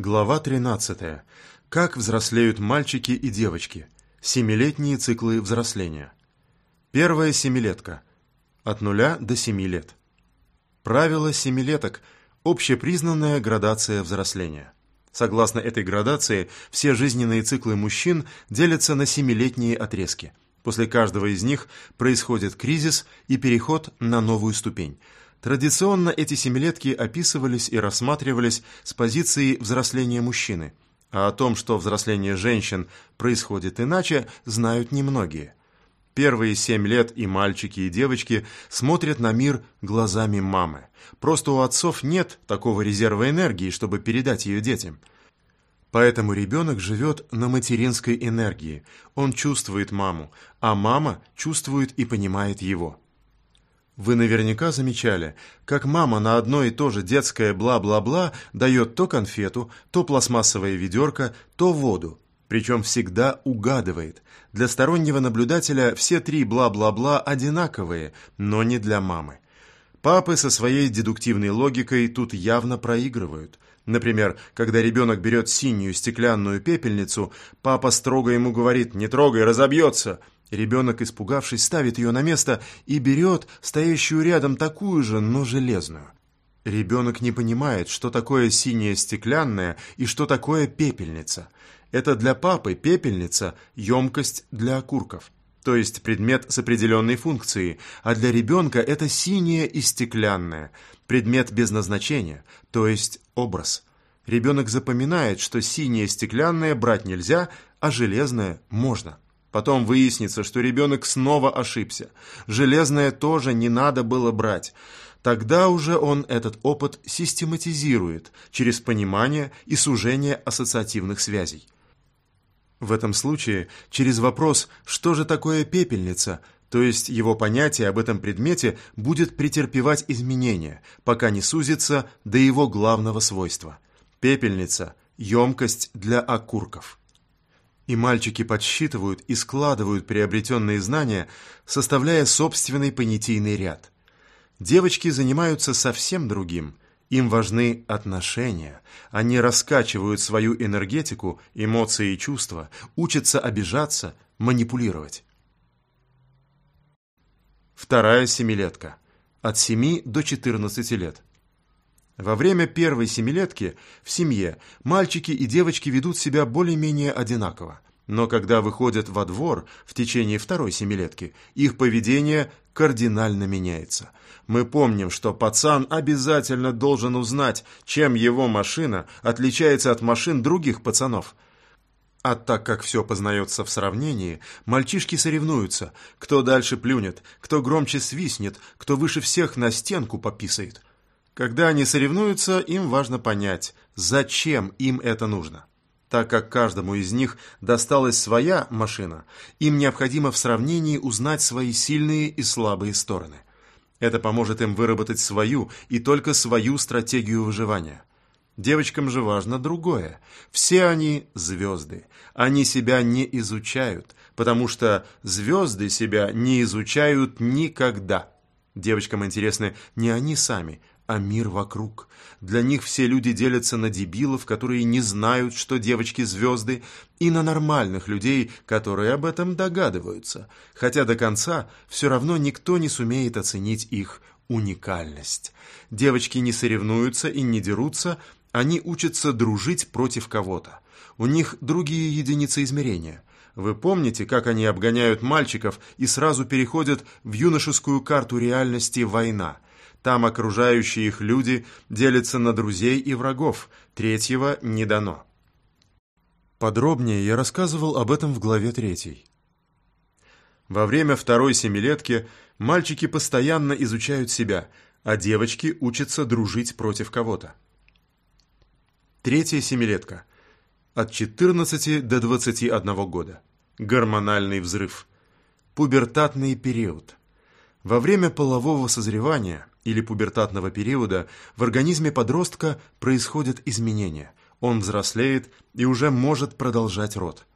Глава 13. Как взрослеют мальчики и девочки. Семилетние циклы взросления. Первая семилетка. От нуля до семи лет. Правило семилеток – общепризнанная градация взросления. Согласно этой градации, все жизненные циклы мужчин делятся на семилетние отрезки. После каждого из них происходит кризис и переход на новую ступень – Традиционно эти семилетки описывались и рассматривались с позиции взросления мужчины, а о том, что взросление женщин происходит иначе, знают немногие. Первые семь лет и мальчики, и девочки смотрят на мир глазами мамы. Просто у отцов нет такого резерва энергии, чтобы передать ее детям. Поэтому ребенок живет на материнской энергии. Он чувствует маму, а мама чувствует и понимает его. Вы наверняка замечали, как мама на одно и то же детское бла-бла-бла дает то конфету, то пластмассовое ведерко, то воду. Причем всегда угадывает. Для стороннего наблюдателя все три бла-бла-бла одинаковые, но не для мамы. Папы со своей дедуктивной логикой тут явно проигрывают. Например, когда ребенок берет синюю стеклянную пепельницу, папа строго ему говорит «не трогай, разобьется», Ребенок, испугавшись, ставит ее на место и берет стоящую рядом такую же, но железную. Ребенок не понимает, что такое синяя стеклянная и что такое пепельница. Это для папы пепельница – емкость для окурков, то есть предмет с определенной функцией, а для ребенка это синяя и стеклянная, предмет без назначения, то есть образ. Ребенок запоминает, что синее стеклянное брать нельзя, а железное можно. Потом выяснится, что ребенок снова ошибся. Железное тоже не надо было брать. Тогда уже он этот опыт систематизирует через понимание и сужение ассоциативных связей. В этом случае через вопрос «что же такое пепельница?» то есть его понятие об этом предмете будет претерпевать изменения, пока не сузится до его главного свойства. Пепельница – емкость для окурков. И мальчики подсчитывают и складывают приобретенные знания, составляя собственный понятийный ряд. Девочки занимаются совсем другим. Им важны отношения. Они раскачивают свою энергетику, эмоции и чувства, учатся обижаться, манипулировать. Вторая семилетка. От 7 до 14 лет. Во время первой семилетки в семье мальчики и девочки ведут себя более-менее одинаково. Но когда выходят во двор в течение второй семилетки, их поведение кардинально меняется. Мы помним, что пацан обязательно должен узнать, чем его машина отличается от машин других пацанов. А так как все познается в сравнении, мальчишки соревнуются, кто дальше плюнет, кто громче свистнет, кто выше всех на стенку пописает. Когда они соревнуются, им важно понять, зачем им это нужно. Так как каждому из них досталась своя машина, им необходимо в сравнении узнать свои сильные и слабые стороны. Это поможет им выработать свою и только свою стратегию выживания. Девочкам же важно другое. Все они звезды. Они себя не изучают, потому что звезды себя не изучают никогда. Девочкам интересны не они сами, а мир вокруг. Для них все люди делятся на дебилов, которые не знают, что девочки звезды, и на нормальных людей, которые об этом догадываются, хотя до конца все равно никто не сумеет оценить их уникальность. Девочки не соревнуются и не дерутся, они учатся дружить против кого-то. У них другие единицы измерения. Вы помните, как они обгоняют мальчиков и сразу переходят в юношескую карту реальности «Война»? Там окружающие их люди делятся на друзей и врагов, третьего не дано. Подробнее я рассказывал об этом в главе третьей. Во время второй семилетки мальчики постоянно изучают себя, а девочки учатся дружить против кого-то. Третья семилетка. От 14 до 21 года. Гормональный взрыв. Пубертатный период. Во время полового созревания или пубертатного периода в организме подростка происходят изменения. Он взрослеет и уже может продолжать род.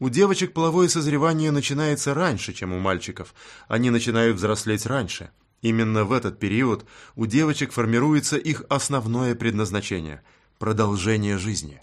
У девочек половое созревание начинается раньше, чем у мальчиков. Они начинают взрослеть раньше. Именно в этот период у девочек формируется их основное предназначение. продолжение жизни.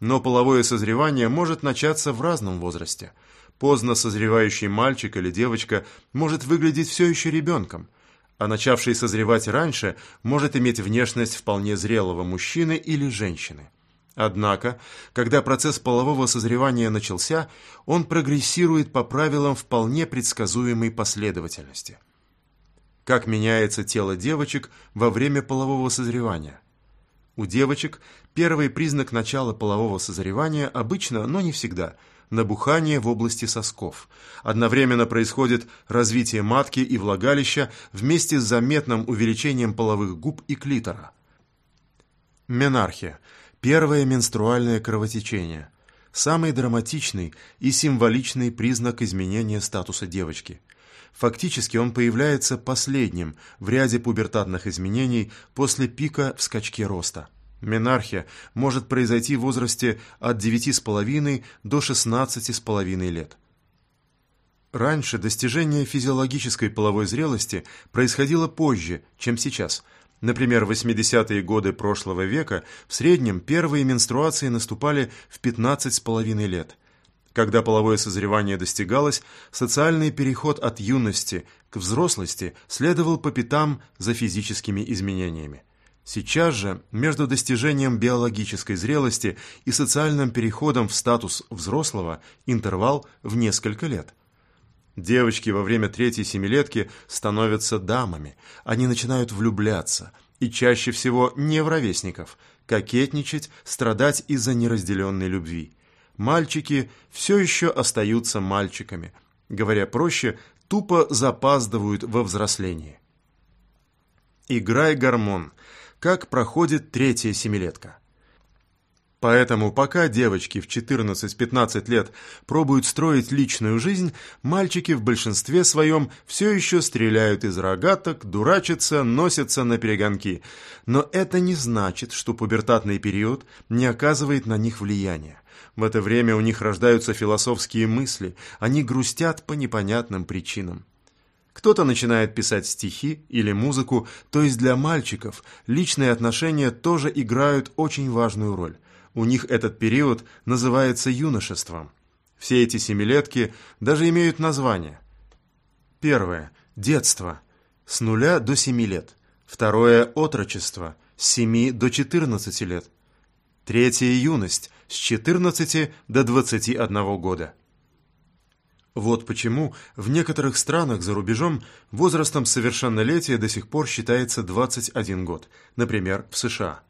Но половое созревание может начаться в разном возрасте. Поздно созревающий мальчик или девочка может выглядеть все еще ребенком, а начавший созревать раньше может иметь внешность вполне зрелого мужчины или женщины. Однако, когда процесс полового созревания начался, он прогрессирует по правилам вполне предсказуемой последовательности. Как меняется тело девочек во время полового созревания? У девочек первый признак начала полового созревания обычно, но не всегда – набухание в области сосков. Одновременно происходит развитие матки и влагалища вместе с заметным увеличением половых губ и клитора. Менархия – Первое менструальное кровотечение. Самый драматичный и символичный признак изменения статуса девочки. Фактически он появляется последним в ряде пубертатных изменений после пика в скачке роста. Менархия может произойти в возрасте от 9,5 до 16,5 лет. Раньше достижение физиологической половой зрелости происходило позже, чем сейчас – Например, в 80-е годы прошлого века в среднем первые менструации наступали в 15,5 лет. Когда половое созревание достигалось, социальный переход от юности к взрослости следовал по пятам за физическими изменениями. Сейчас же между достижением биологической зрелости и социальным переходом в статус взрослого интервал в несколько лет. Девочки во время третьей семилетки становятся дамами, они начинают влюбляться, и чаще всего не в ровесников, кокетничать, страдать из-за неразделенной любви. Мальчики все еще остаются мальчиками, говоря проще, тупо запаздывают во взрослении. Играй гормон. Как проходит третья семилетка? Поэтому пока девочки в 14-15 лет пробуют строить личную жизнь, мальчики в большинстве своем все еще стреляют из рогаток, дурачатся, носятся на перегонки. Но это не значит, что пубертатный период не оказывает на них влияния. В это время у них рождаются философские мысли, они грустят по непонятным причинам. Кто-то начинает писать стихи или музыку, то есть для мальчиков личные отношения тоже играют очень важную роль. У них этот период называется юношеством. Все эти семилетки даже имеют название. Первое – детство, с нуля до семи лет. Второе – отрочество, с семи до четырнадцати лет. Третье – юность, с четырнадцати до двадцати одного года. Вот почему в некоторых странах за рубежом возрастом совершеннолетия до сих пор считается 21 год, например, в США.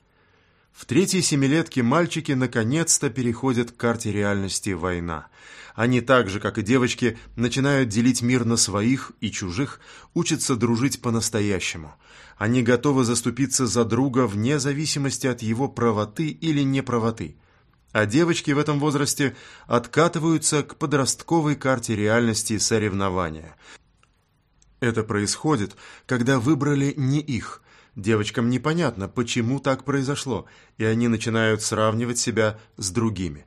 В третьей семилетке мальчики наконец-то переходят к карте реальности «Война». Они так же, как и девочки, начинают делить мир на своих и чужих, учатся дружить по-настоящему. Они готовы заступиться за друга вне зависимости от его правоты или неправоты. А девочки в этом возрасте откатываются к подростковой карте реальности соревнования. Это происходит, когда выбрали не их – Девочкам непонятно, почему так произошло, и они начинают сравнивать себя с другими.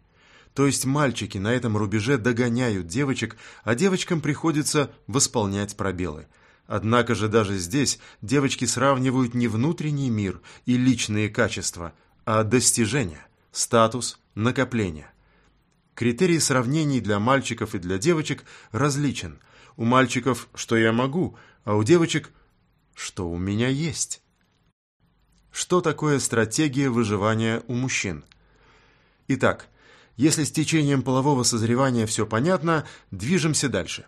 То есть мальчики на этом рубеже догоняют девочек, а девочкам приходится восполнять пробелы. Однако же даже здесь девочки сравнивают не внутренний мир и личные качества, а достижения, статус, накопление. Критерий сравнений для мальчиков и для девочек различен. У мальчиков «что я могу», а у девочек «что у меня есть». Что такое стратегия выживания у мужчин? Итак, если с течением полового созревания все понятно, движемся дальше.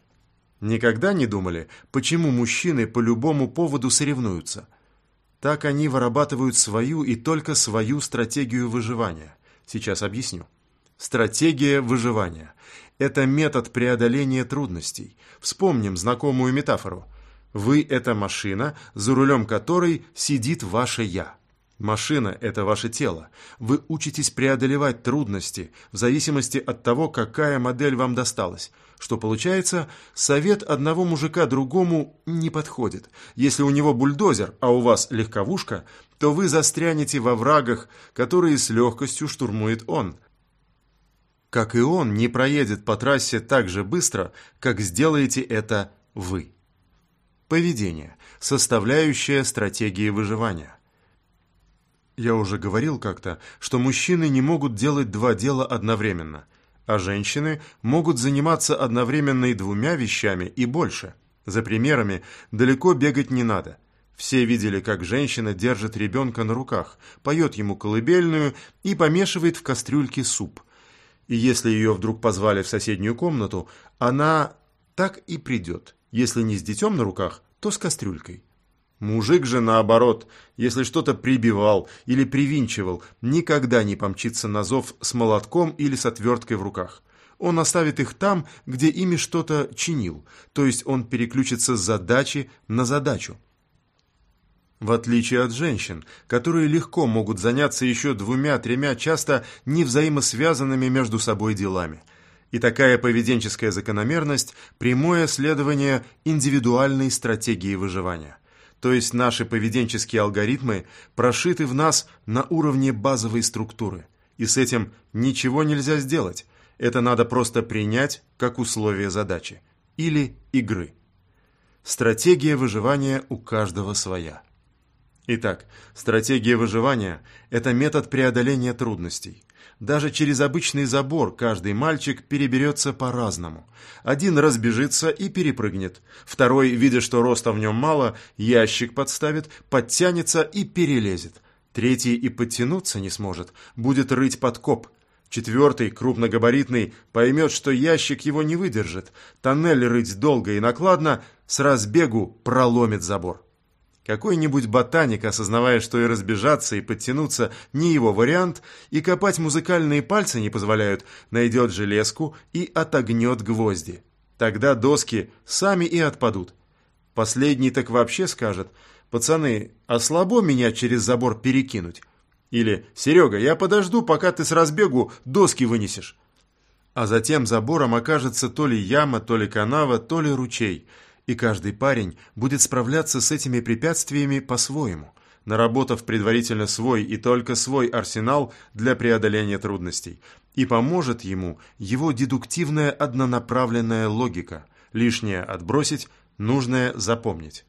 Никогда не думали, почему мужчины по любому поводу соревнуются? Так они вырабатывают свою и только свою стратегию выживания. Сейчас объясню. Стратегия выживания – это метод преодоления трудностей. Вспомним знакомую метафору. Вы – это машина, за рулем которой сидит ваше «я». Машина – это ваше тело. Вы учитесь преодолевать трудности в зависимости от того, какая модель вам досталась. Что получается, совет одного мужика другому не подходит. Если у него бульдозер, а у вас легковушка, то вы застрянете во врагах, которые с легкостью штурмует он. Как и он не проедет по трассе так же быстро, как сделаете это вы. Поведение – составляющая стратегии выживания. Я уже говорил как-то, что мужчины не могут делать два дела одновременно, а женщины могут заниматься одновременно и двумя вещами и больше. За примерами далеко бегать не надо. Все видели, как женщина держит ребенка на руках, поет ему колыбельную и помешивает в кастрюльке суп. И если ее вдруг позвали в соседнюю комнату, она так и придет. Если не с детем на руках, то с кастрюлькой. Мужик же, наоборот, если что-то прибивал или привинчивал, никогда не помчится на зов с молотком или с отверткой в руках. Он оставит их там, где ими что-то чинил, то есть он переключится с задачи на задачу. В отличие от женщин, которые легко могут заняться еще двумя-тремя часто невзаимосвязанными между собой делами. И такая поведенческая закономерность – прямое следование индивидуальной стратегии выживания то есть наши поведенческие алгоритмы, прошиты в нас на уровне базовой структуры. И с этим ничего нельзя сделать. Это надо просто принять как условие задачи. Или игры. Стратегия выживания у каждого своя. Итак, стратегия выживания – это метод преодоления трудностей. Даже через обычный забор каждый мальчик переберется по-разному. Один разбежится и перепрыгнет. Второй, видя, что роста в нем мало, ящик подставит, подтянется и перелезет. Третий и подтянуться не сможет, будет рыть подкоп. Четвертый, крупногабаритный, поймет, что ящик его не выдержит. Тоннель рыть долго и накладно, с разбегу проломит забор. Какой-нибудь ботаник, осознавая, что и разбежаться, и подтянуться не его вариант, и копать музыкальные пальцы не позволяют, найдет железку и отогнет гвозди. Тогда доски сами и отпадут. Последний так вообще скажет, «Пацаны, а слабо меня через забор перекинуть?» Или «Серега, я подожду, пока ты с разбегу доски вынесешь». А затем забором окажется то ли яма, то ли канава, то ли ручей – и каждый парень будет справляться с этими препятствиями по-своему, наработав предварительно свой и только свой арсенал для преодоления трудностей, и поможет ему его дедуктивная однонаправленная логика, лишнее отбросить, нужное запомнить.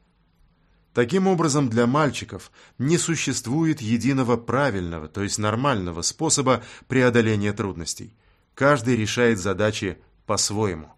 Таким образом, для мальчиков не существует единого правильного, то есть нормального способа преодоления трудностей. Каждый решает задачи по-своему.